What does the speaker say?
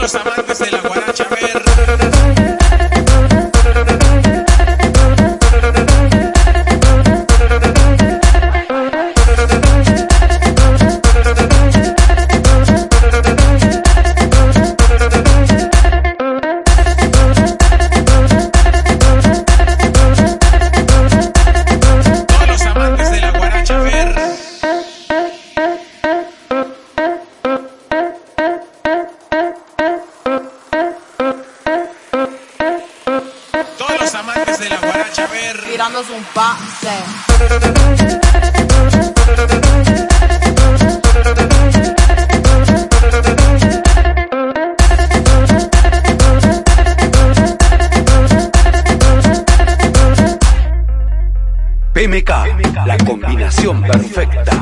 Los amantes de la guaracha, los amantes de la guaracha, a ver. tirándose un pase. PMK, la combinación perfecta.